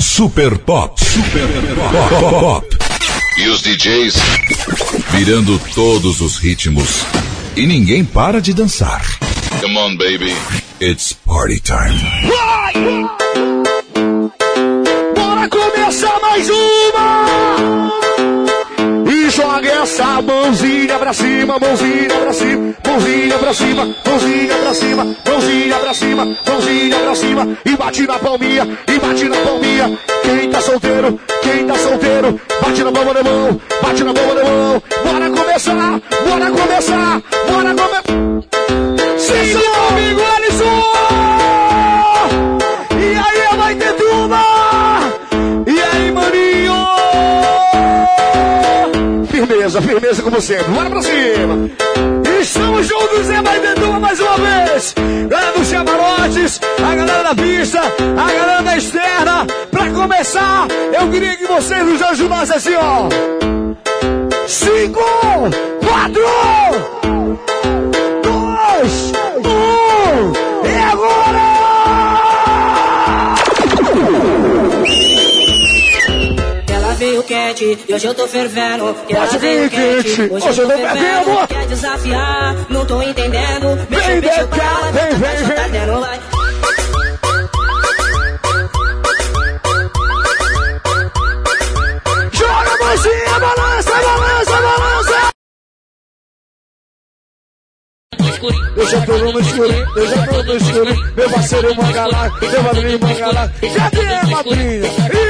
Super Pop. Super Pop. Pop. E os DJs virando todos os ritmos. E ninguém para de dançar. Come on, baby. It's party time. Bora começar mais uma! Joga essa mãozinha pra cima, mãozinha pra cima, mãozinha pra cima, mãozinha pra cima, mãozinha pra cima, mãozinha pra cima, e bate na palminha, e bate na palminha. Quem tá solteiro, quem tá solteiro, bate na palma da mão, bate na palma da mão. Bora começar, bora começar, bora começar. Sim, como sempre. Bora pra cima! Estamos juntos em mais mais uma vez! Galera dos camarotes, a galera da pista, a galera da externa. Pra começar, eu queria que vocês nos ajudassem assim, ó. Cinco, quatro, quente, e hoje eu tô fervendo. Que ela o quente, hoje, hoje eu tô fervendo. Quer desafiar, não tô entendendo. Vem, vem, cá, vem, vem, vem. Tá tendo. Joga a mãozinha, balança, balança, balança. Eu já tô no escuro, eu já tô no escuro. Meu parceiro Mangalá, meu madrinho Já Cadê a madrinha?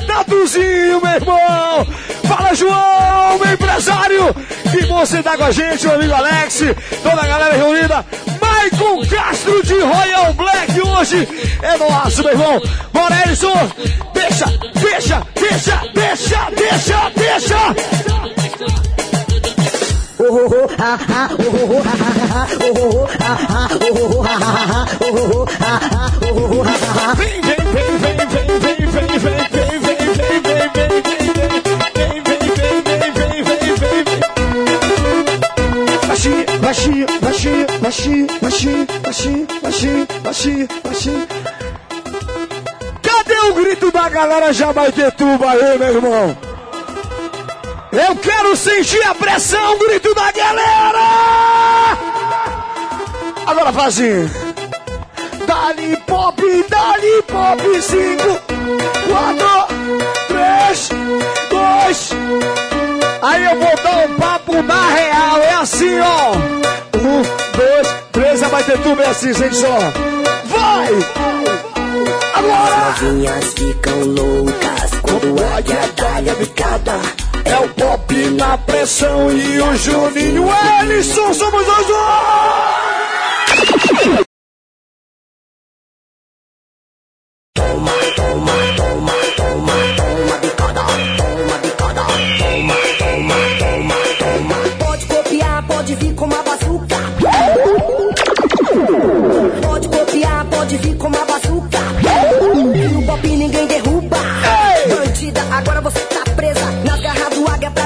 Tatuzinho, meu irmão! Fala, João, meu empresário! Que você tá com a gente, meu amigo Alex, toda a galera reunida. Maicon Castro de Royal Black hoje é nosso, meu irmão. Bora, Elison! Deixa, deixa, deixa, deixa, deixa, deixa! Vem, vem, vem, vem, vem, vem. baixinho, baixi, baixi, baixi, baixi, baixi, baixi, baixinho. Cadê o grito da galera Jamaiquetuba aí, meu irmão? Eu quero sentir a pressão, o grito da galera! Agora fazinho. Dali pop, dali pop, 5, 4, 3, 2. Aí eu vou dar um na real, é assim, ó. Um, dois, três, a bater tudo é assim, gente só. Vai! Agora! novinhas ficam loucas quando a águia dá a bicada. É o pop na pressão e o Juninho Ellison, somos os dois! Toma, toma,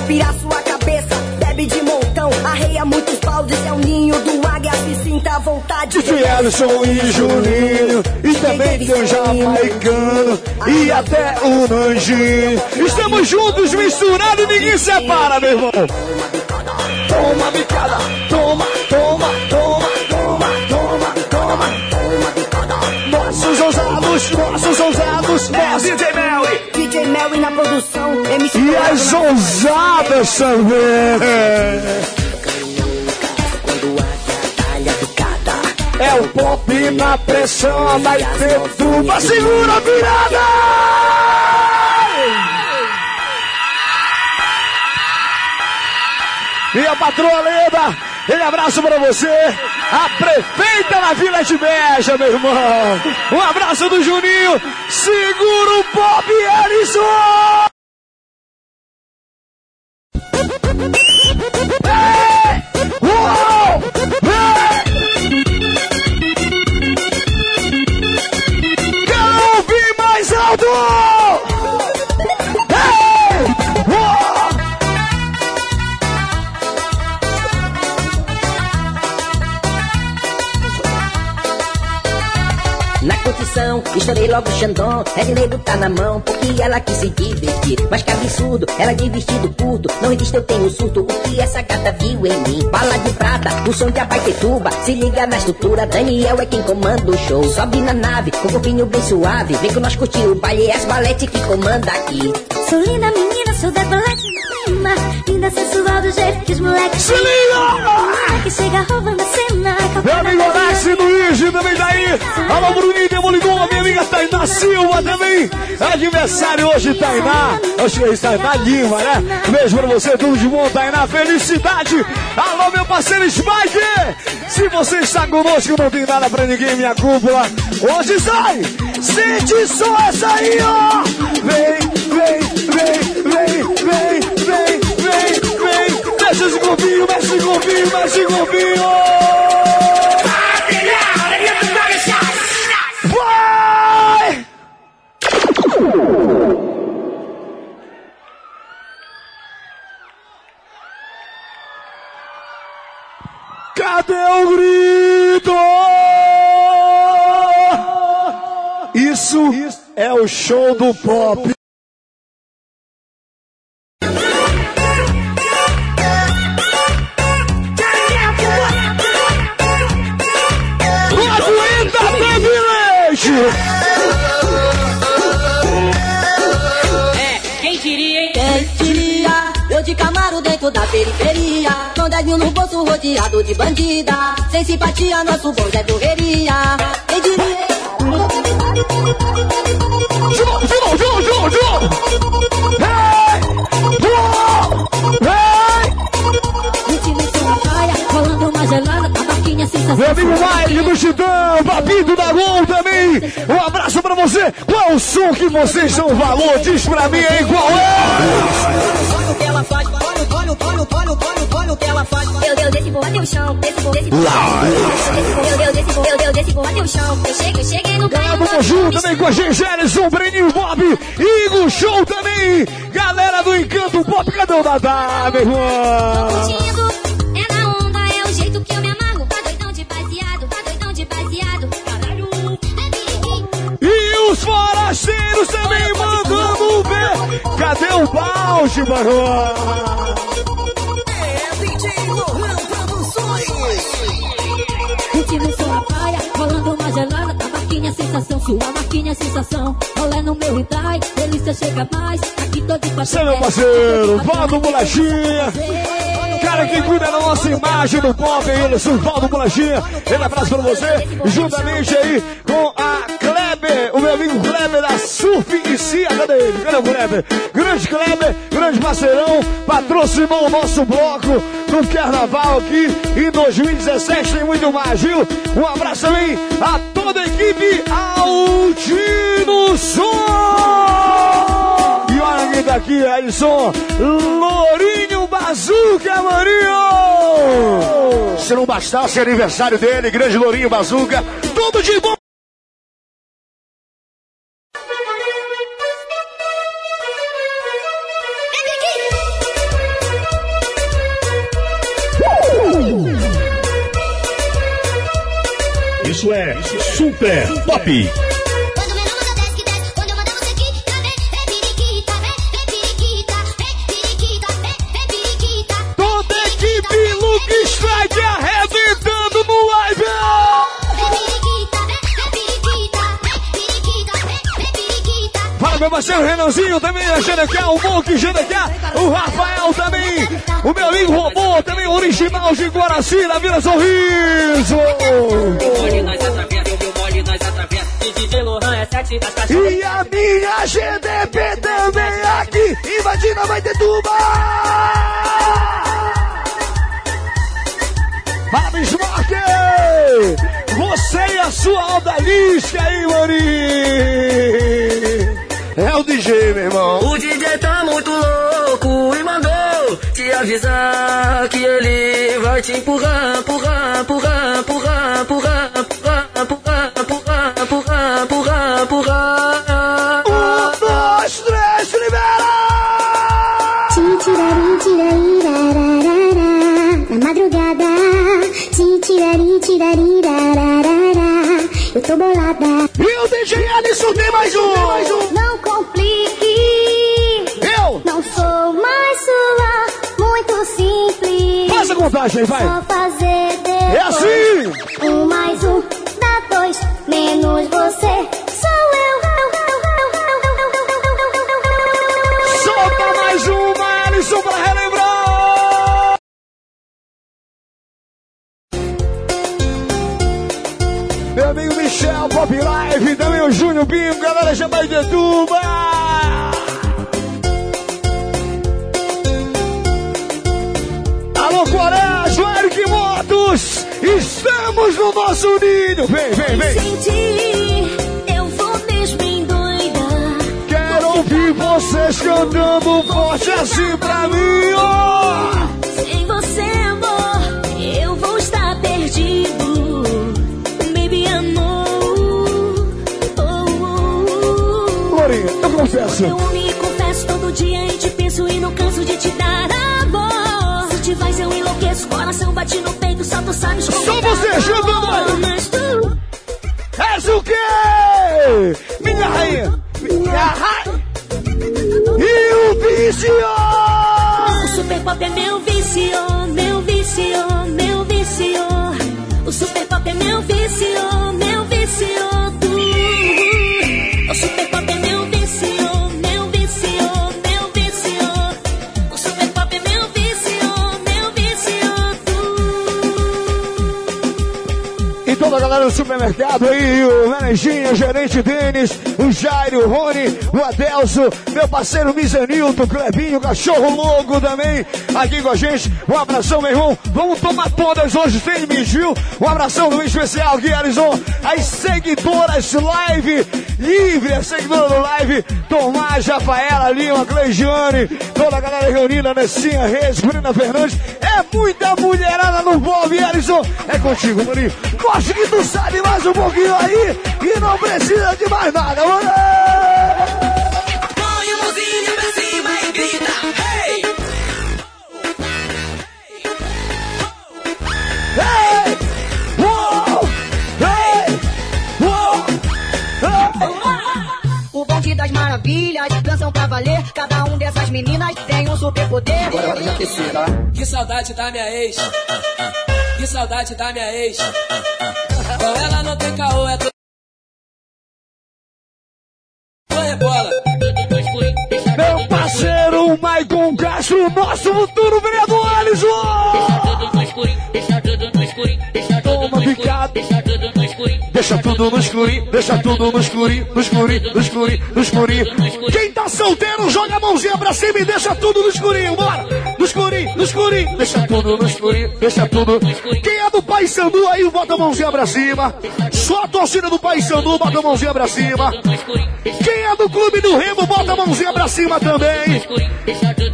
pirar sua cabeça. Bebe de montão, arreia muitos baldes, é o ninho do águia, se sinta à vontade. De Ellison e Juninho, e também tem o Jamaicano, e até o Nanjinho. Estamos juntos, misturados, ninguém separa, meu irmão. Toma bicada, toma, toma, toma, toma, toma, toma. Toma bicada. Nossos ousados, nossos ousados, é DJ Melly. DJ Mary na produção, MC E as ousadas também. É o pop na pressão, vai ter tuba, segura a virada! Minha patroa Leda, aquele abraço pra você, a prefeita da Vila de Beja, meu irmão. Um abraço do Juninho, segura o pop, Ellison! Ei! Uou! Estourei logo o Xandão. Edneiro tá na mão, porque ela quis se divertir. Mas que absurdo, ela de vestido curto. Não existe, eu tenho surto. O que essa gata viu em mim? Bala de prata, o som de abaitetuba. Se liga na estrutura, Daniel é quem comanda o show. Sobe na nave, com o corpinho bem suave. Vem com nós curtir o baile, é as balete que comanda aqui. Sou linda menina, sou da balete. Linda sensual do jeito que os moleques. Se liga! Que chega roubando. Meu amigo Alex Luigi também tá aí. Alô, Bruninho Demolidor, minha amiga Tainá Silva também. Aniversário hoje, Tainá. Que é Tainá Lima, né? Beijo pra você, tudo de bom, Tainá. Felicidade. Alô, meu parceiro Spike. Se você está conosco, não tem nada pra ninguém, minha cúpula. Hoje sai. Sente só essa aí, ó. Vem, vem, vem, vem, vem. Mexe esse golpinho, mexe esse golpinho, mexe esse golpinho. Vai! Cadê o grito? Isso é o show do pop. Bandida. Sem simpatia, nosso bonde é correria. Quem diria? João, João, João, João, João! Hey! Uou! Hey! Ritmo na praia, rolando uma gelada, a barquinha sensação. Meu amigo Mike do Titã, Papito da Gol também. Um abraço pra você. Qual o som que vocês dão valor? Diz pra mim aí qual é. Olha o que ela faz, olha, olha, olha, olha, olha, olha, olha o que ela faz. Meu Deus, esse voo até o chão, desse voo, desse voo. Meu Deus, esse voo, meu Deus, esse voo até o chão. Eu cheguei, eu cheguei no Galera carro. do Moju também com a gente, Gerson, Breninho, Bob, Igor Show também. Galera do Encanto Pop, cadê o Dadá, meu irmão? Curtindo, é na onda, é o jeito que eu me amarro. Tá doidão de baseado, tá doidão de baseado. Caralho. E os forasteiros também mandando ver. Cadê o balde, barão? Sensação, sua barquinha sensação. Rolê no meu reply, delícia chega mais. Aqui tô de Você, meu parceiro, Valdo Bolachinha. Cara que cuida da nossa imagem do pop, é ele, Valdo Bolachinha. Ele abraço pra você, juntamente aí com a O meu amigo Kleber da Surf e Cia. Cadê ele? Cadê o Kleber? Grande Kleber, grande parceirão, patrocinou o nosso bloco no carnaval aqui em 2017. Tem muito mais, viu? Um abraço também a toda a equipe Altino Som. E olha quem tá aqui, Alisson Lourinho Bazuca, Marinho! Se não bastasse aniversário dele, grande Lourinho Bazuca, tudo de bom! Isso é Super Pop. Toda equipe Luke Strike arrebentando no live. Para meu parceiro Renanzinho também, a GDK, o Monk GDK, o Rafael também, o meu amigo Robô também, original de Guaracira, vira sorriso. E a minha GDP também aqui, invadindo vai ter tuba! Fala, Bismarck! Você e a sua odalisca aí, Mori! É o DJ, meu irmão. O DJ tá muito louco e mandou te avisar que ele vai te empurrar, empurrar, empurrar, empurrar, empurrar, empurrar, bolada. E o DJ DJ Alisson tem mais um. Tem mais um. Não complique. Eu. Não sou mais sua, muito simples. Faz a contagem, vai. Ninho. Vem, vem, vem. Sentir, eu vou mesmo endoidar. Quero ouvir vocês cantando forte assim pra mim, ó. Sem você, amor, eu vou estar perdido. Baby, amor. Oh, oh. Glorinha, eu confesso. Eu me confesso todo dia e te penso e não canso de te dar amor. Se te vais, eu enlouqueço, coração bate no tu sabes como Só você, tu, És o quê? Minha rainha. Minha rainha. E o vício. o super pop é meu vício, meu vício, meu vício. O super pop é meu vício, meu Galera do supermercado aí, o Laranjinha, o gerente Denis, o Jairo, o Rony, o Adelso, meu parceiro Misanilton, o Clebinho, cachorro louco também, aqui com a gente. Um abração, meu irmão. Vamos tomar todas hoje, me viu? Um abração do especial aqui, Alisson. As seguidoras live, livre, a seguidora do live, Tomás, Rafaela Lima, Cleigiane, toda a galera reunida, Nessinha Reis, Bruna Fernandes. É muita mulherada no Bob, Alisson. É contigo, maninho. Gosto que tu sabe mais um pouquinho aí e não precisa de mais nada, mano. Saudade da minha ex. Que saudade da minha ex. Com ela não tem caô, é to... é bola. Meu parceiro Maicon Castro, nosso futuro vereador Alisson! Toma picado. Deixa tudo no escurinho, deixa tudo no escurinho, no escurinho, no escurinho, no escurinho. Quem tá solteiro, joga a mãozinha pra cima e deixa tudo no escurinho, bora! No escurinho, no escurinho, deixa tudo no escurinho, deixa tudo. Quem é do Pai Sandu aí, bota a mãozinha pra cima. Só a torcida do Pai Sandu, bota a mãozinha pra cima. Quem é do Clube do Remo, bota a mãozinha pra cima também.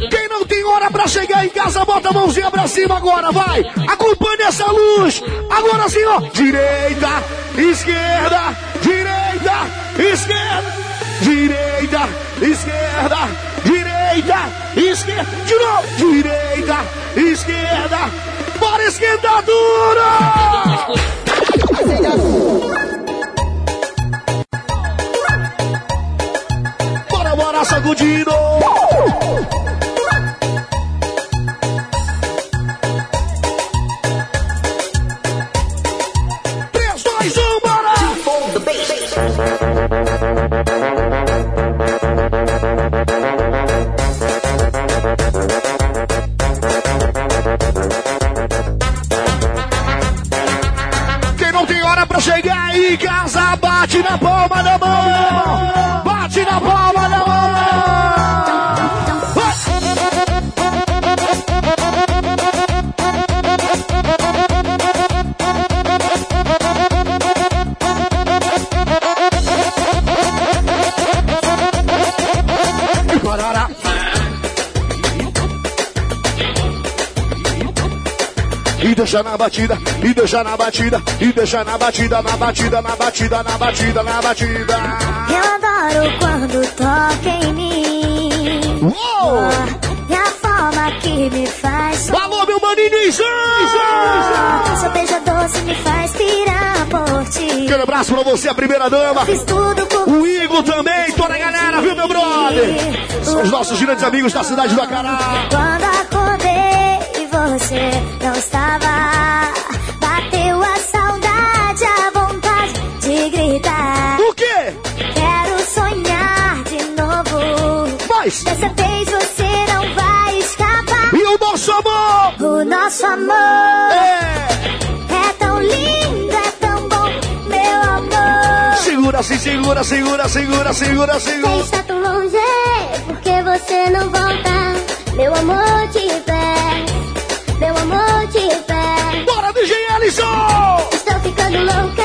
Quem não tem hora pra chegar em casa, bota a mãozinha pra cima agora, vai! Acompanhe essa luz! Agora sim, ó! Direita, esquerda, direita, esquerda, direita, esquerda, direita, esquerda, de novo, direita, esquerda, bora esquentar duro! Bora, bora, sacudindo! Deixa na batida, e deixa na batida, e deixa na batida, na batida, na batida, na batida, na batida. Eu adoro quando toca em mim. Uou! E a forma que me faz. Alô, meu maninho Nizam! Seu beijo doce me faz pirar por ti. grande abraço pra você, a primeira dama. O Igor também, toda a galera, viu, meu brother? São os nossos grandes amigos da cidade do Acará. Quando acordei e você estava, bateu a saudade, a vontade de gritar. O quê? Quero sonhar de novo. Mas. Dessa vez você não vai escapar. E o nosso amor? O nosso amor. É. É tão lindo, é tão bom, meu amor. Segura, se segura, segura, segura, segura, Você segura. está tão longe, porque você não volta. Meu amor te pede, Estou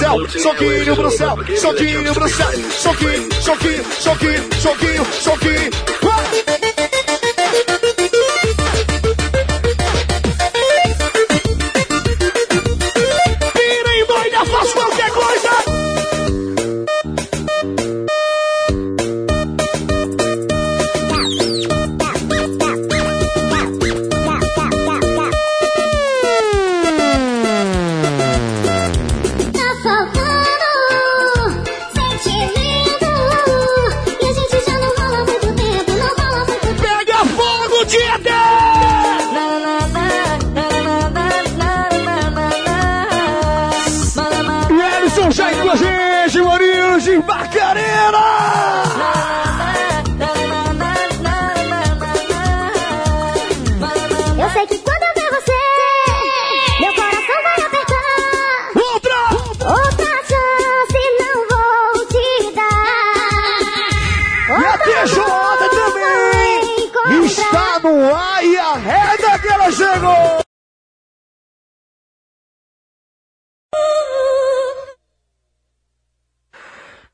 céu, soquinho pro céu, soquinho pro céu, soquinho, soquinho, soquinho, soquinho, soquinho. Vai! back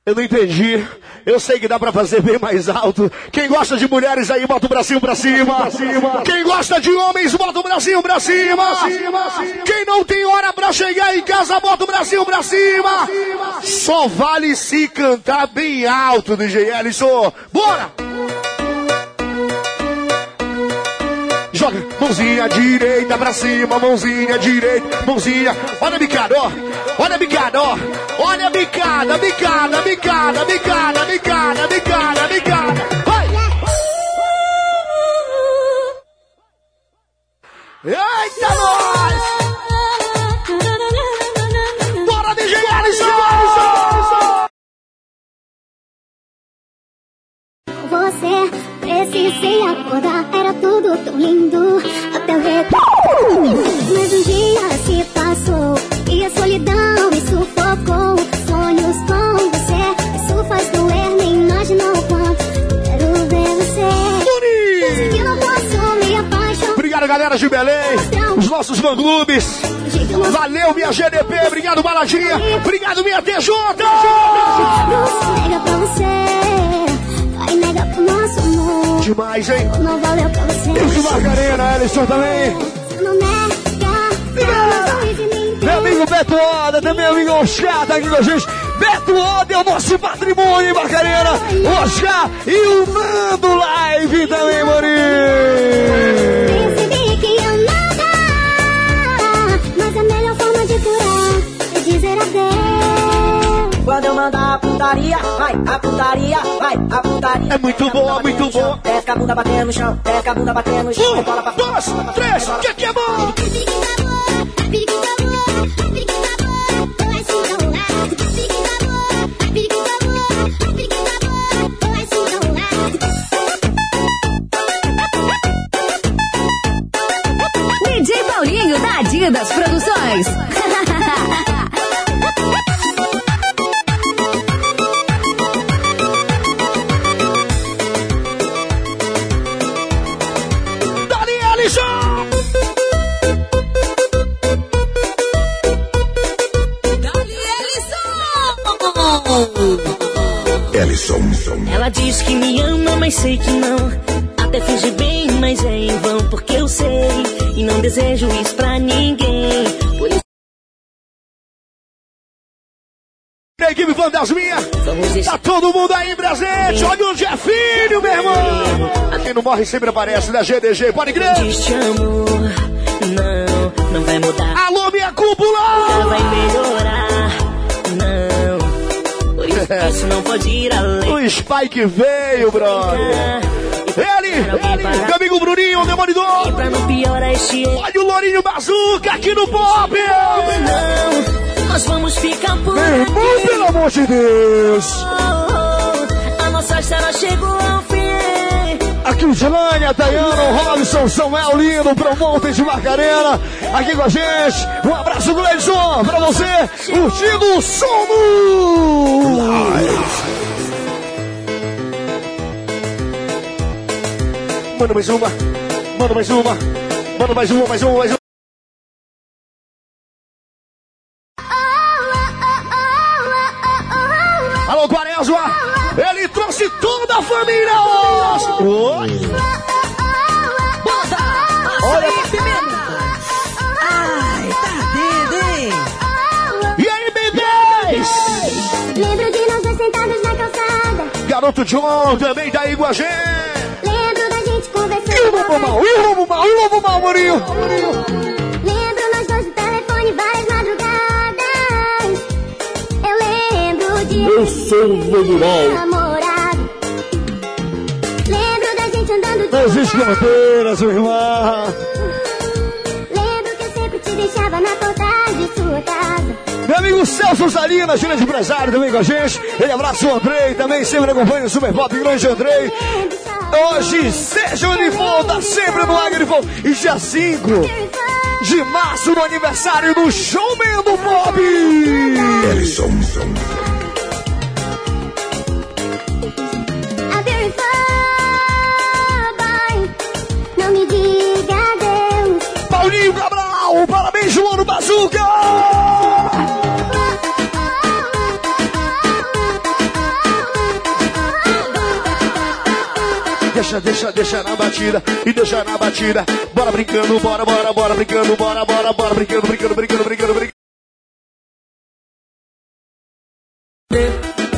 Eu não entendi. Eu sei que dá pra fazer bem mais alto. Quem gosta de mulheres aí, bota o bracinho pra cima. Quem gosta de homens, bota o bracinho pra cima. Quem não tem hora pra chegar em casa, bota o bracinho pra cima. Só vale se cantar bem alto, DJ Ellison. Bora! Joga, mãozinha direita pra cima, mãozinha direita, mãozinha. Olha a bicada, ó. Olha a bicada, ó. Olha a bicada, bicada, bicada, bicada, bicada, bicada, bicada. Vai! Eita, nós! Você precisei acordar, era tudo tão lindo até o retorno. Mas um dia se passou e a solidão me sufocou. Sonhos com você, isso faz doer, nem imaginou o quanto quero ver você. Que não posso me apaixonar. Obrigado, galera de Belém, os nossos fã-clubes. Valeu, minha GDP. Obrigado, Baladinha. Obrigado, minha TJ. Não nega pra você, nosso amor. Demais, hein? Não valeu pra você. De Margarina, Ellison também. Nega, Meu amigo Beto Oda, também meu amigo Oscar tá aqui com a gente. Beto Oda é o nosso patrimônio, hein, Margarina? Oscar e o Nando Live também, nada, mas a melhor forma de curar é dizer adeus. Quando eu mandar a putaria, vai, a putaria, vai, a putaria. É muito boa, muito boa. Desce a bunda batendo no chão, desce a bunda batendo no chão. Um, bola pra dois, três, que que é bom? Pique da boa, pique da Ellison. Ela Ela diz que me ama, mas sei que não. Até finge bem, mas é em vão, porque eu sei. E não desejo isso pra ninguém. Por isso A equipe Fantasminha, tá todo mundo aí presente. Olha o Jefinho, meu irmão. Quem não morre sempre aparece, né? GDG, pode crer. diz te amo. Não, não vai mudar. Alô, minha cúpula! vai melhorar. Isso não pode ir além. O Spike veio, brother. Ele, ele, meu amigo Bruninho, Demolidor. Olha o Lourinho Bazuca aqui no Pop. Não, nós vamos ficar por irmão, pelo amor de Deus. Oh, oh, a nossa história chegou ao fim. Aqui o Dilânia, Tayano, Robson, Samuel Lindo, Promonte de Macarena, aqui com a gente. Um abraço do Leison pra você, curtindo o som do... Manda mais uma, manda mais uma, manda mais uma, mais uma, mais uma. Alô, Quaresma! Ele trouxe toda a família hoje! Oi! Bota! Olha, pimenta! Ai, tá ardendo, hein? E aí, B10! Lembro de nós dois sentados na calçada. Garoto John também tá aí com a gente! Lembro da gente E o conversando. Lobo Mal, e o Lobo Mal, e o Lobo Mal, Maninho! Lembro gente andando de Não existe fronteiras, meu irmão! Lembro que eu sempre te deixava na porta de sua casa. Meu amigo Celso Salina, gira de empresário também com a gente. Ele abraça o Andrei, também sempre acompanha o Super Pop, grande Andrei. Hoje, seja onde for, tá sempre no Águia de Fogo. E dia 5 de março, no aniversário do Showman do Pop. A Paulinho Cabral, parabéns, João Bazuca. Deixa, deixa, deixa na batida e deixa na batida. Bora brincando, bora, bora, bora brincando, bora, bora, bora brincando, brincando, brincando, brincando, brincando.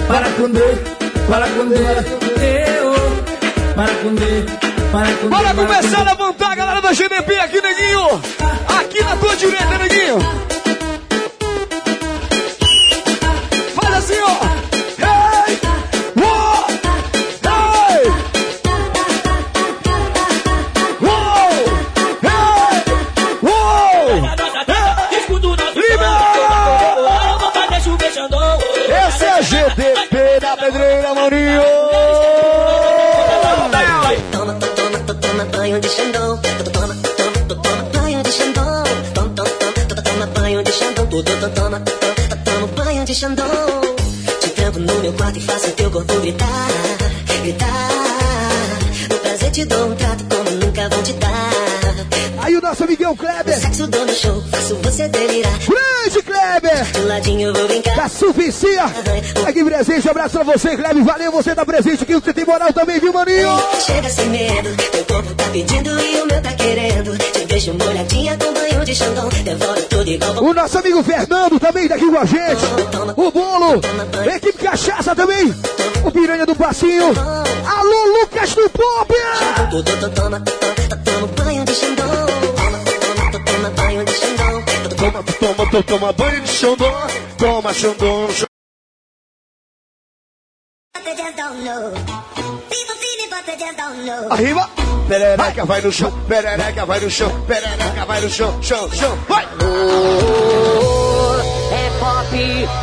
Para com Deus, para com Deus, eu, para com Deus, para com Bora começar a levantar a galera da GDP aqui, neguinho. Aqui na tua direita, neguinho. Suficia. Aqui presente, abraço pra você, Kleber. Valeu, você tá presente aqui. Você tem moral também, viu, maninho? Chega sem medo, teu corpo tá pedindo e o meu tá querendo. Te deixo molhadinha com banho de Xandão. Devoro tudo igual O nosso amigo Fernando também tá aqui com a gente. O Bolo. Equipe Cachaça também. O Piranha do Passinho. Alô, Lucas do Pop. Toma See me, but they just don't know. Arriba. Perereca vai no chão, perereca vai no chão, perereca vai no chão, chão, chão, vai! É pop,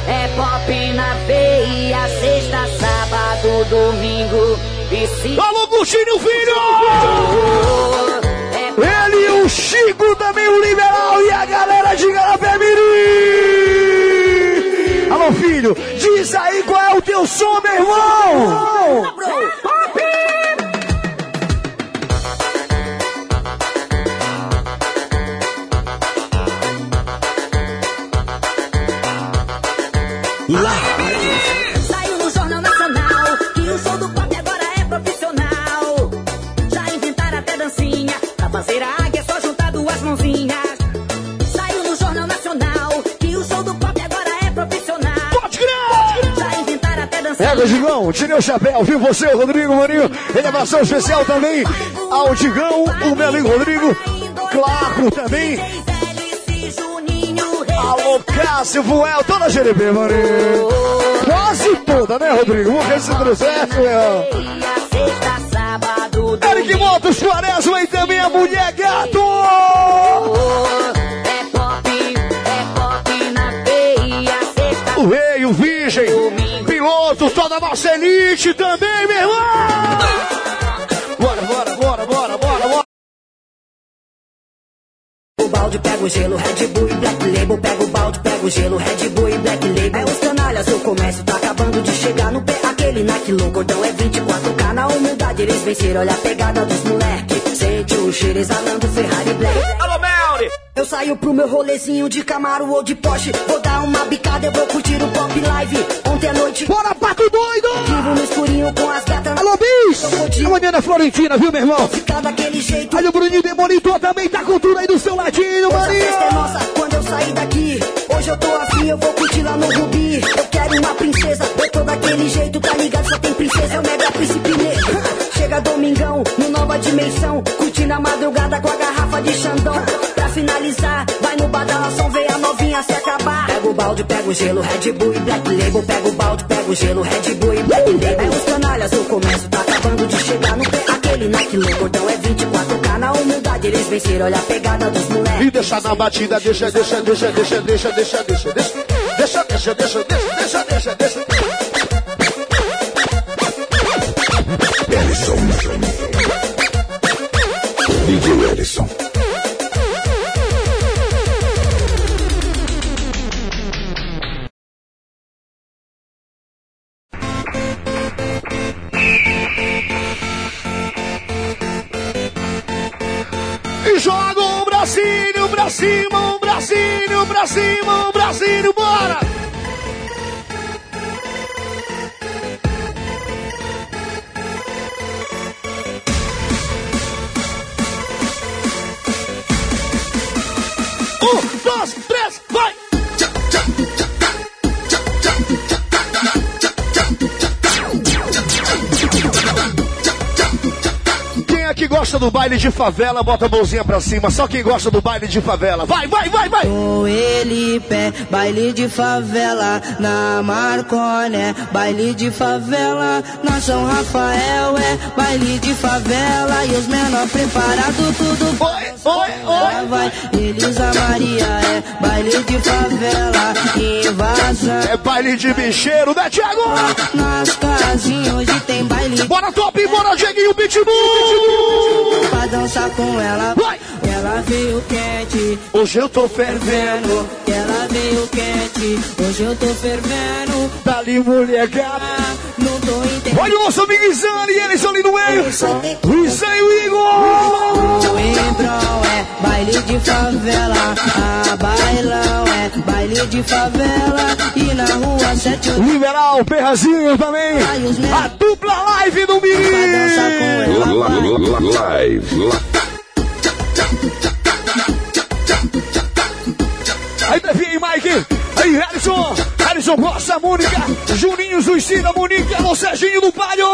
é pop na veia, sexta, sábado, domingo e se Alô, Gustinho Filho! Ele e o Chico também, o Liberal e a galera Mirim! Alô, filho, diz aí qual é o teu som, meu irmão! Pega, Digão, tirei o chapéu, viu você, Rodrigo Maninho? Elevação especial também ao Digão, o meu amigo Rodrigo. Claro, também. Alô, Cássio, Voel, toda a GDB, Maninho. Quase toda, né, Rodrigo? Vamos ver se tudo certo, meu. Eric Motos, Quaresma e também a Mulher Gato. Nossa elite também, meu irmão. Bora, bora, bora, bora, bora, bora. O balde pega o gelo, Red Bull e Black Label. Pega o balde, pega o gelo, Red Bull e Black Label. É os canalhas, o comércio tá acabando de chegar no pé. Aquele Nike louco, cordão é 24K. Na humildade eles venceram, olha a pegada dos moleque. Sente o cheiro exalando Ferrari Black. Alô. Eu saio pro meu rolezinho de Camaro ou de Porsche. Vou dar uma bicada, eu vou curtir o pop live. Ontem à noite. Bora, pato doido! Vivo no escurinho com as gatas. Alô, Bis! A Mariana Florentina, viu, meu irmão? Ficar daquele jeito. Olha o Bruninho Demolitor também tá com tudo aí do seu ladinho, Maria! festa é nossa quando eu sair daqui. Hoje eu tô afim, eu vou curtir lá no Rubi. Eu quero uma princesa, eu tô daquele jeito, tá ligado? Só tem princesa, é o mega príncipe negro. Chega domingão, no nova dimensão. Curtindo a madrugada com a garrafa de Xandão. Finalizar, vai no badalação, vê a novinha se acabar. Pega o balde, pega o gelo, Red Bull e Black Label. Pega o balde, pega o gelo, Red Bull e Black Label. É os canalhas, o comércio tá acabando de chegar no pé. Aquele Nike louco, cordão é 24K. Na humildade eles venceram, olha a pegada dos moleques. E deixa na batida, deixa, deixa, deixa, deixa, deixa, deixa, deixa, deixa, deixa, deixa, deixa, deixa, deixa, deixa, deixa. Ellison. DJ Ellison. Pra cima, o bracinho pra cima, bracinho, bora! Um, dois, três, gosta do baile de favela, bota a mãozinha pra cima. Só quem gosta do baile de favela. Vai, vai, vai, vai! Com ele pé, baile de favela na Marconé, baile de favela na São Rafael, é baile de favela e os menor preparado tudo Oi, oi, oi! vai. Elisa Maria é baile de favela, invasão. É baile de bicheiro, né, Thiago? Nas casinhas hoje tem baile Bora, top, bora, Dieguinho Pitbull! Pra dançar com ela. Vai! Ela veio quente, Hoje eu tô fervendo, ela veio quente, hoje eu tô fervendo. dali mulher gata. Ah, Não tô entendendo. Olha o nosso amigo Izane, eles ali no meio. Luizão e o Igor! O Embrão é baile de favela, a bailão é baile de favela e na rua sete o Liberal, Perrazinho também. A dupla live do Miri. vai. Live. Aí, Davi e Mike. Aí, Harrison. Harrison Costa, Mônica. Juninho, Zuicida, Mônica. Alô, Serginho do Palio.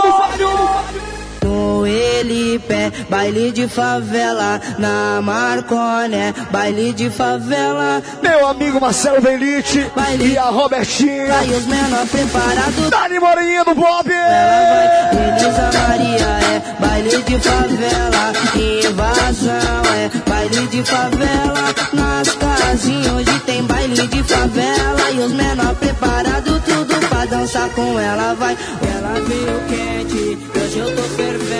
No ele pé, baile de favela, na Marconé, baile de favela, Meu amigo Marcelo da Elite. Baile. E a Robertinha. aí os menor preparados. Dani Moreninha do Bob. Elisa Maria é baile de favela, invasão é baile de favela, nas casinhas hoje tem baile de favela e os menor preparado tudo pra dançar com ela vai. Ela veio quente, hoje eu tô fervendo,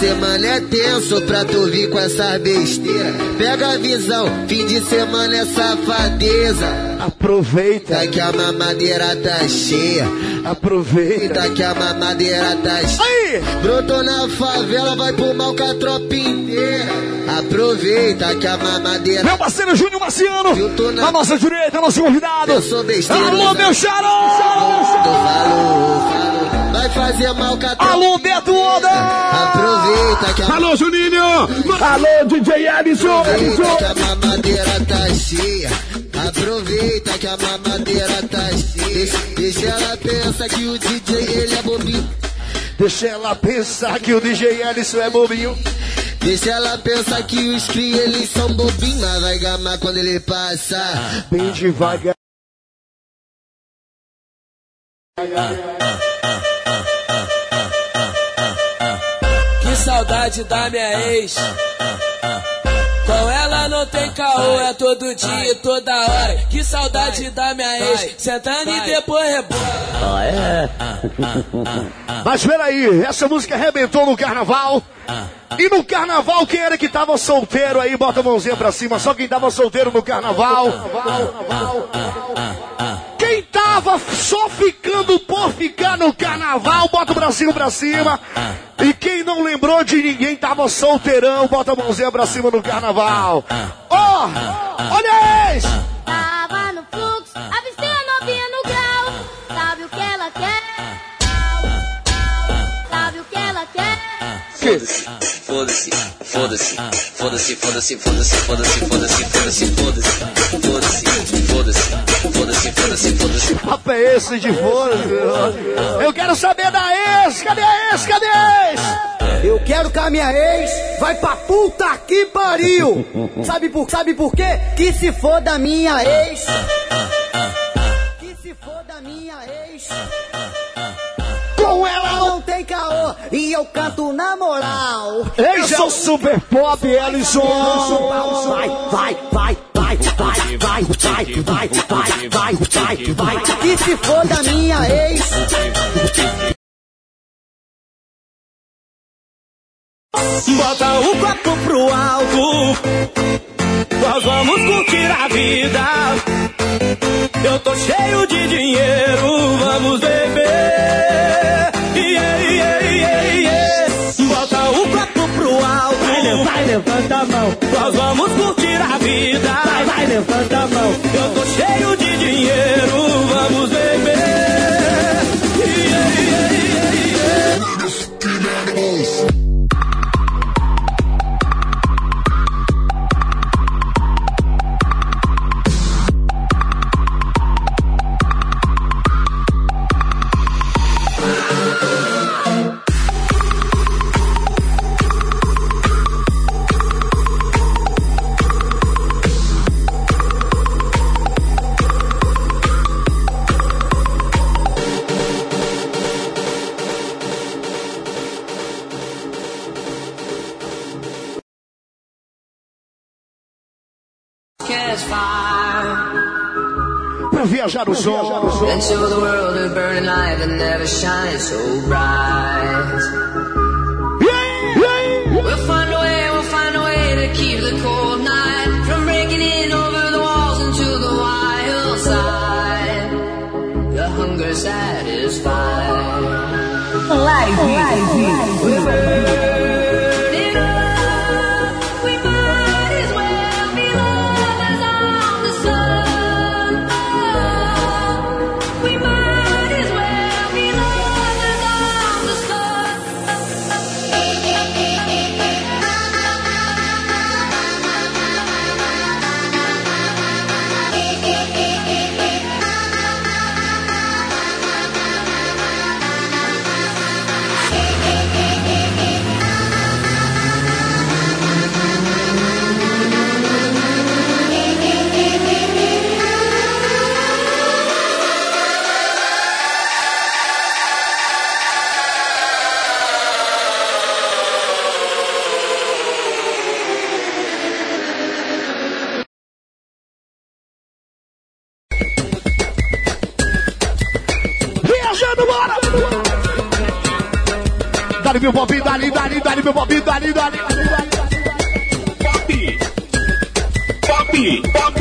Semana é tenso pra tu vir com essa besteira. Pega a visão, fim de semana é safadeza. Aproveita, Tá que a mamadeira tá cheia. aproveita. Tá que a mamadeira tá cheia. Aí! Brotou na favela, vai pro mal com a tropa inteira. Aproveita que a mamadeira. Meu parceiro Júnior Marciano. Na- A nossa direita, nosso convidado. Eu sou besteira, Alô, mas- meu xarô! falou, falou. Vai fazer mal com a Alô, Beto Onda! Aproveita que a Alô, Juninho! Alô, DJ Alisson! Aproveita que a mamadeira tá cheia. Aproveita que a mamadeira tá cheia. Deixa ela pensar que o DJ ele é bobinho. Deixa ela pensar que o DJ Alisson é bobinho. Deixa ela pensar que os cria eles são bobinhos, mas vai gamar quando ele passa. Bem devagar. Que saudade da minha ex. Com ela não tem caô, é todo dia e toda hora. Que saudade da minha ex. Sentando e depois rebola. Ah, é? Mas peraí, essa música arrebentou no carnaval. E no carnaval, quem era que tava solteiro aí? Bota a mãozinha pra cima, só quem tava solteiro no carnaval. Quem tava só ficando por ficar no carnaval, bota o bracinho pra cima. E quem não lembrou de ninguém tava solteirão, bota a mãozinha pra cima no carnaval. Ó, olha esse! Tava no fluxo, avistei a novinha no grau. Sabe o que ela quer? Sabe o que ela quer? Foda-se, foda-se, foda-se, foda-se, foda-se, foda-se, foda-se, foda-se, foda-se, foda-se, foda-se, foda-se, foda-se, foda-se. Papo é esse de fora? Eu quero saber da ex, cadê a ex, cadê a ex? Eu quero que a minha ex vai pra puta que pariu. Sabe por, sabe por quê? Que se for da minha ex. Que se for da minha ex. Com ela não tem caô e eu canto na moral. Esse é o Super Pop, Ellison. Vai, vai, vai, vai, vai, vai, vai, vai, vai, vai, vai, vai. Que se for da minha ex. Bota o copo pro alto. Nós vamos curtir a vida. Eu tô cheio de dinheiro, vamos beber. Yeah, yeah, yeah, yeah. Bota o copo pro alto. Vai, vai, levanta a mão. Nós vamos curtir a vida. Vai, vai, levanta a mão. Eu tô cheio de dinheiro, vamos beber. Yeah, yeah, yeah, yeah. Meu pop, dali, dali, dali meu pop, dali, dali. Pop! Pop! Pop!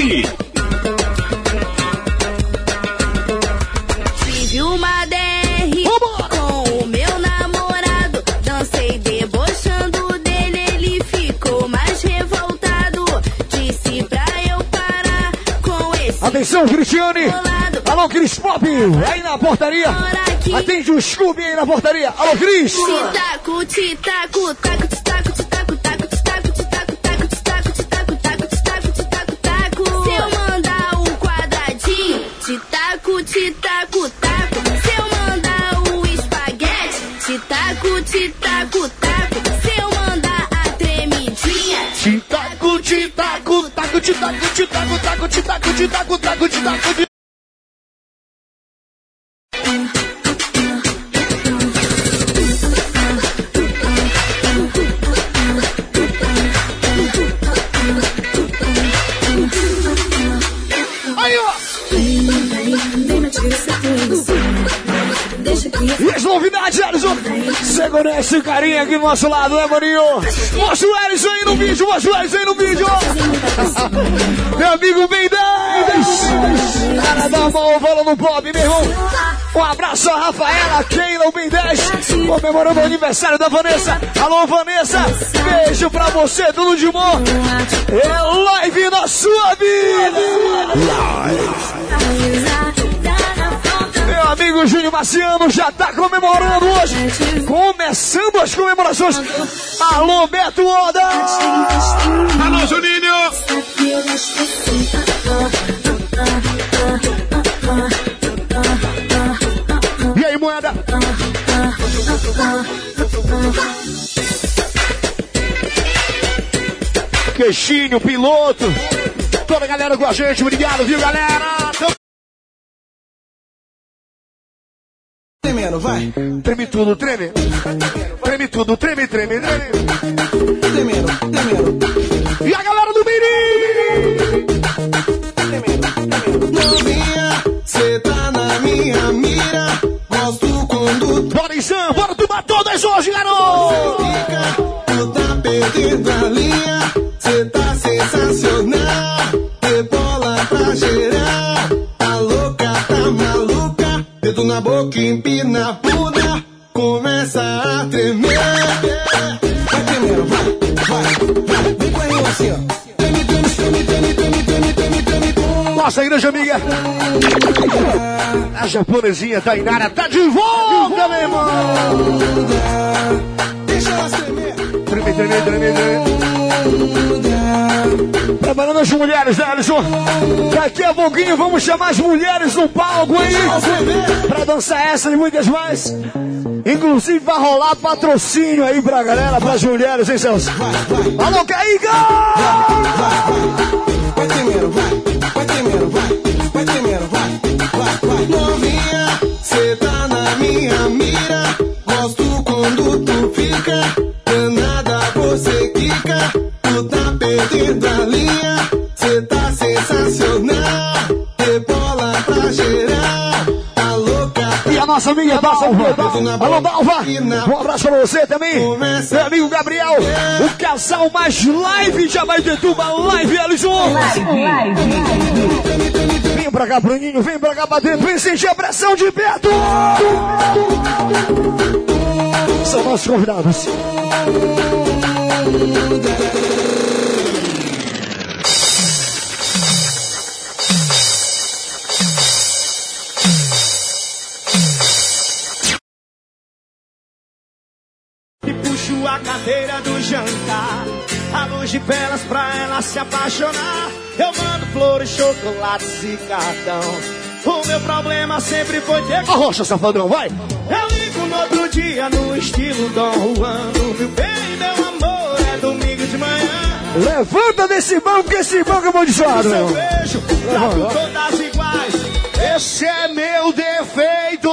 Tive uma DR com o meu namorado. Dancei debochando dele, ele ficou mais revoltado. Disse pra eu parar com esse. Atenção, Cristiane! Alô, Cris Pop, aí na portaria. Atende o Scooby aí na portaria. Alô, Cris. Titaco, titaco, taco, titaco, titaco, taco, titaco, titaco, taco, titaco, titaco, taco, titaco, titaco, taco. Se eu mandar um quadradinho, titaco, titaco, taco. Se eu mandar o espaguete, titaco, titaco, taco. Se eu mandar a tremidinha, Titaco, titaco, taco, titaco, titaco, taco, titaco, titaco, taco, titaco. E as novidades, Alisson? Segura esse carinha aqui do nosso lado, né, maninho? Mostra o Alisson aí no vídeo, mostra o Alisson aí no vídeo. Meu amigo Ben 10. Cara da mão, falando pop, meu irmão. Um abraço a Rafaela, Keila, o Ben 10. Comemorando o aniversário da Vanessa. Alô, Vanessa. Beijo pra você, tudo de bom. É live na sua vida. Meu amigo Júnior Marciano já tá comemorando hoje. Começando as comemorações. Alô, Beto Oda. Alô, Juninho. E aí, moeda? Queixinho, piloto. Toda a galera com a gente, obrigado, viu, galera? Tremendo, vai. Treme tudo, treme. Treme tudo, treme, treme, treme. Tremendo, tremendo. E a galera do Mirim! Novinha, cê tá na minha mira. Gosto quando Bora, Isan, bora tomar todas hoje, garoto! tu tá perdendo a linha. Cê tá sensacional. dedo na boca, empina a bunda, começa a tremer. Vai tremendo, vai, vai, vai, vem com a rio assim, ó. Nossa igreja amiga, a japonesinha Tainara tá de volta, meu irmão. Deixa ela tremer. Treme, treme, treme, treme. Preparando as mulheres, né, Alisson? Daqui a pouquinho vamos chamar as mulheres no palco aí pra dançar essa e muitas mais. Inclusive vai rolar patrocínio aí pra galera, pras mulheres, hein, Celso? Alô, Caíga! Vai tremendo, vai. Vai tremendo, vai. Vai tremendo, vai. Vai, vai. Novinha, cê tá na minha mira. Gosto quando tu fica. Você quica. Tu tá perdendo a linha. Cê tá sensacional. Rebola pra geral. Tá louca. E a nossa amiga Balva. Alô, Balva. Um abraço pra você também. Meu amigo Gabriel. O casal mais live de Abaitetuba. Live, Alisson. Vem pra cá, Bruninho. Vem pra cá pra dentro. Vem sentir a pressão de perto. São nossos convidados. Chocolates e cartão. O meu problema sempre foi ter. Arrocha, safadão, vai. Eu ligo no outro dia no estilo Dom Juan. Meu bem, meu amor, Levanta desse banco, que esse banco é amaldiçoado. Seu beijo, trato todas iguais. Esse é meu defeito.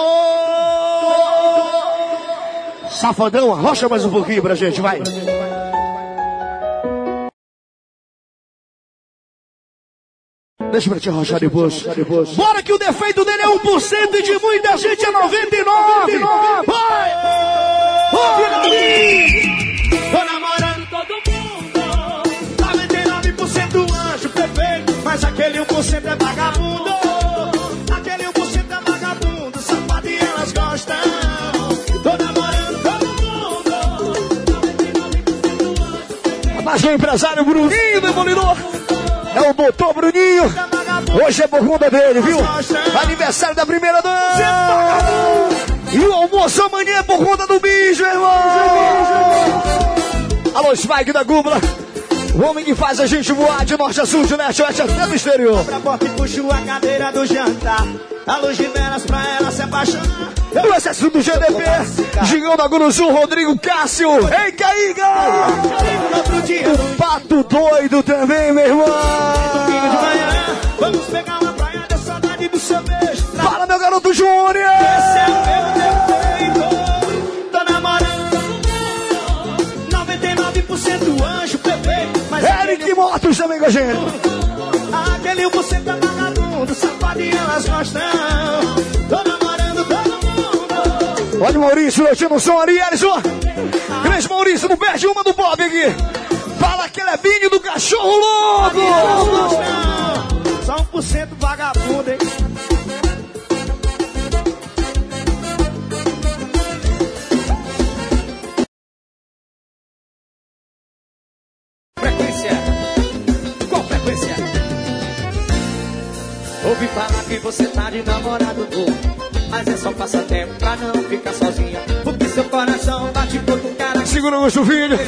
Safadão, arrocha mais um pouquinho pra gente, vai. Deixa pra te arrochar depois. depois. Bora que o defeito dele é 1% e de muita gente é 99. Vai! Tô Mas aquele 1% é vagabundo. Aquele 1% é vagabundo. Safado e elas gostam. Tô namorando todo mundo. Mas o empresário Bruninho Demolidor. É o doutor Bruninho. Hoje é conta dele, viu? Aniversário da primeira dama. E o almoço amanhã é conta do bicho, irmão. Alô, Spike da Gubla. O homem que faz a gente voar de norte a sul, de leste a oeste até do exterior. Abra a porta e puxo a cadeira do jantar. A luz de velas pra ela se apaixonar. O excesso do GDP. Gigão da Guruzu, Rodrigo Cássio. Ei, Caíga! O pato doido também, meu irmão. Vamos pegar uma praia de saudade do seu beijo. Fala, meu garoto Júnior! Esse é o meu Motos também com a gente. aquele você tá vagabundo, safado e elas gostam. Tô namorando todo mundo. Olha o Maurício, deixando o som ali, Alisson. Grande Maurício, não perde uma do Bob aqui. Fala que ele é vinho do cachorro louco. Só 1% vagabundo, hein? Ouvi falar que você tá de namorado novo. Mas é só passatempo pra não ficar sozinha. Porque seu coração bate por um cara. Segura o filho.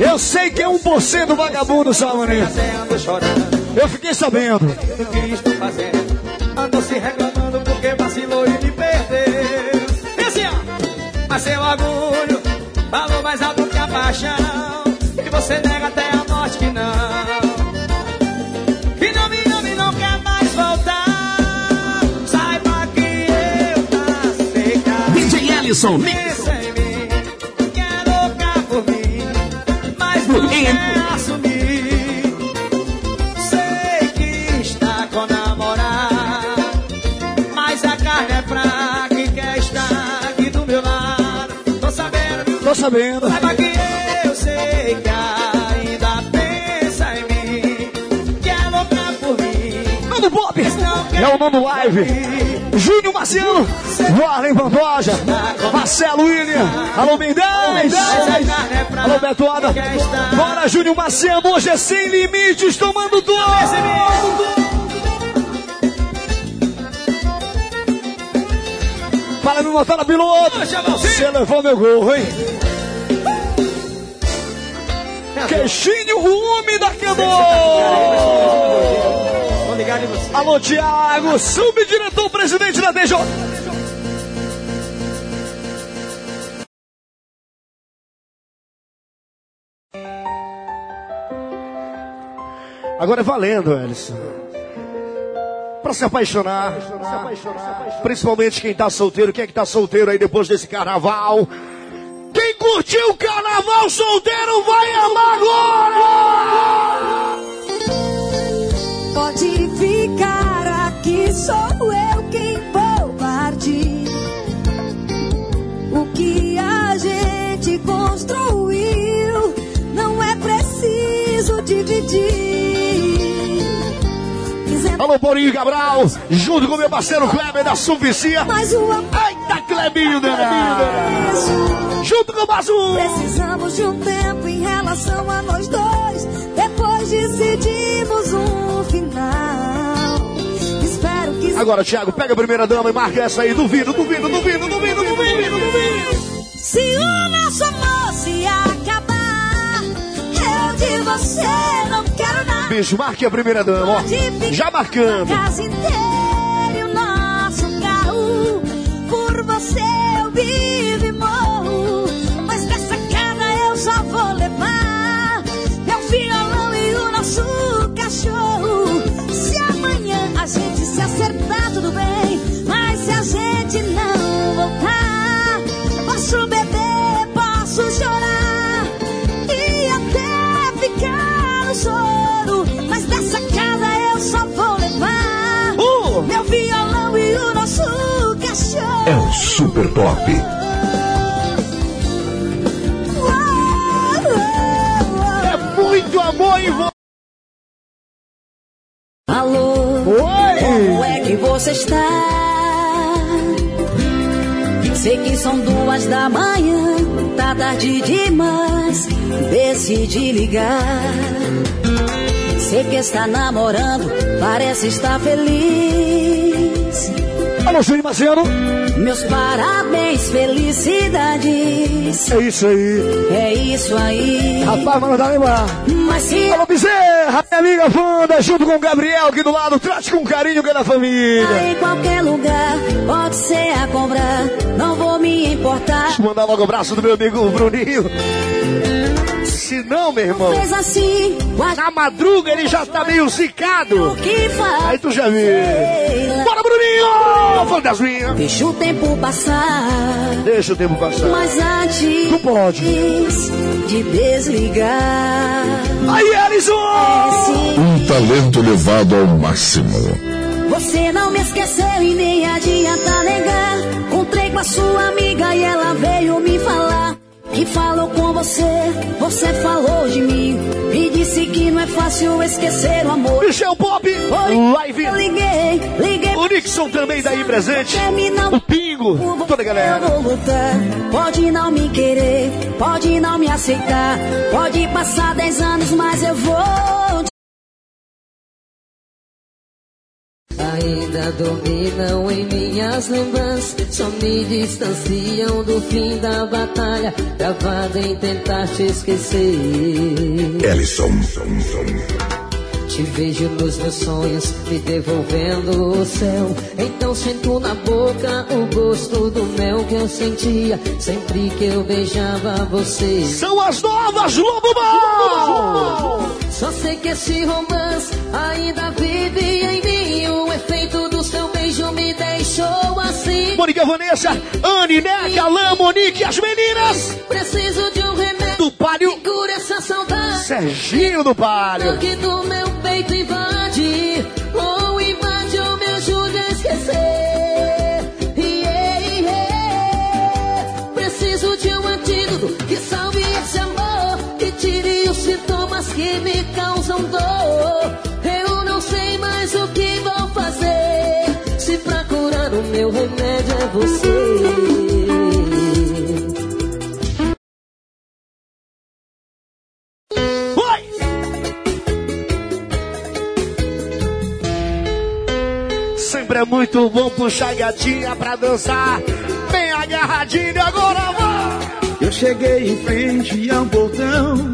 Eu sei que é 1% vagabundo, só, maninho. Ando chorando. Eu fiquei sabendo. O que estou fazendo? Ando se reclamando porque vacilou e me perdeu. E assim, ó. Mas seu orgulho falou mais alto que a paixão. E você nega até a morte que não. Meu lado. Tô sabendo, Tô sabendo. saiba que eu sei que ainda pensa em mim, quer louca por mim. Nono Bob. É o nono live. Júnior Marciano. Warren Pantoja. Marcelo William. Alô, 10. Alô, Beto Ada. Bora, Júnior Marciano. Hoje é sem limites, tomando tudo. Fala, meu motor piloto. Você levou meu gol, hein? Queixinho, o homem da Quedor. Ligado em você. Alô, Tiago, subdiretor presidente da DJ. Agora é valendo, Ellison. Pra se apaixonar, principalmente quem tá solteiro, quem é que tá solteiro aí depois desse carnaval? Quem curtiu o carnaval solteiro vai amar agora! Pode ficar aqui, sou eu quem vou partir. O que a gente construiu não é preciso dividir. Alô, Borinho Cabral, junto com meu parceiro Kleber da Suficia. O amor Eita, Clebinho, Dedé! Junto com o Bazu! Precisamos de um tempo em relação a nós dois. Depois decidimos um Agora, Thiago, pega a primeira dama e marca essa aí. Duvido, duvido, duvido, duvido, duvido, duvido. Se o nosso amor se acabar, eu de você não quero nada. Bicho, marque a primeira dama, ó. Já marcando. Casa inteira o nosso carro. Por você eu vivo Super Top. É muito amor em você. Alô, Oi! como é que você está? Sei que são duas da manhã, tá tarde demais. Decidi ligar. Sei que está namorando, parece estar feliz. Alô. Meus parabéns, felicidades. É isso aí. É isso aí. Rapaz, mano, dá lembrar. Mas se. Alô, Bezerra, minha amiga Wanda, junto com o Gabriel aqui do lado, trate com carinho que é da família. Em qualquer lugar, pode ser a cobrar, não vou me importar. Deixa eu mandar logo o abraço do meu amigo Bruninho. Se não, meu irmão, assim, na madruga ele já tá meio zicado. o que faz? Aí tu já viu. Bora, Bruninho! Fantasminha! Deixa o tempo passar. Deixa o tempo passar. Mas antes Não pode. de desligar. Aí, Alisson! Um talento levado ao máximo. Você não me esqueceu e nem adianta negar. Encontrei com a sua amiga e ela veio me falar. Que falou com você, você falou de mim. Disse que não é fácil esquecer o amor. Michel Pop, live. Eu liguei, liguei. O Nixon também daí presente. Terminar O Pingo, toda a Eu galera. vou lutar. Pode não me querer, pode não me aceitar. Pode passar dez anos, mas eu vou. Ainda dominam em minhas lembranças, só me distanciam do fim da batalha, travado em tentar te esquecer. Ellison. Te vejo nos meus sonhos, me devolvendo o céu. Então sinto na boca o gosto do mel que eu sentia sempre que eu beijava você. São as novas Lobo Mal! Só sei que esse romance ainda vive Mônica Vanessa, Anne, Neca, Alain, Monique, as meninas Preciso de um remédio do Palio. cure essa saudade. Serginho do Palio. Que do meu peito invade. Ou invade ou me ajude a esquecer. Yeah, yeah. Preciso de um antídoto que salve esse amor. Que tire os sintomas que me causam dor. Meu remédio é você. Vai! Sempre é muito bom puxar gatinha pra dançar. Bem agarradinho, agora vai! Eu cheguei em frente ao portão.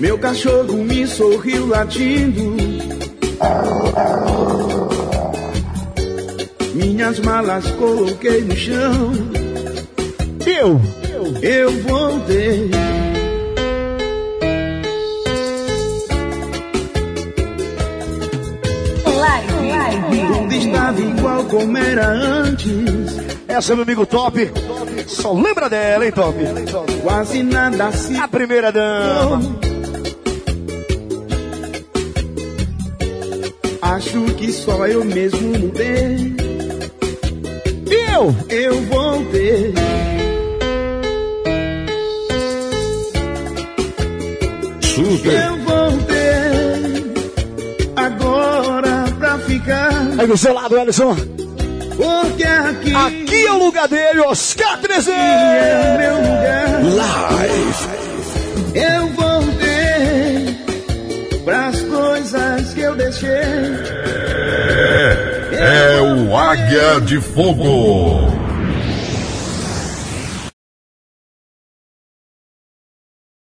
Meu cachorro me sorriu latindo. Minhas malas coloquei no chão. Eu, Eu voltei. Tudo estava igual como era antes. Essa é meu amigo Top. Só lembra dela, hein, Top? Quase nada se A primeira dama. Acho que só eu mesmo mudei. Eu, Eu voltei. Super. Eu voltei. Agora pra ficar. aí do seu lado, Ellison. Porque aqui, Aqui é o lugar dele, Oscar 13. é meu lugar. Live. Eu voltei pras coisas que eu deixei. É o Águia de Fogo.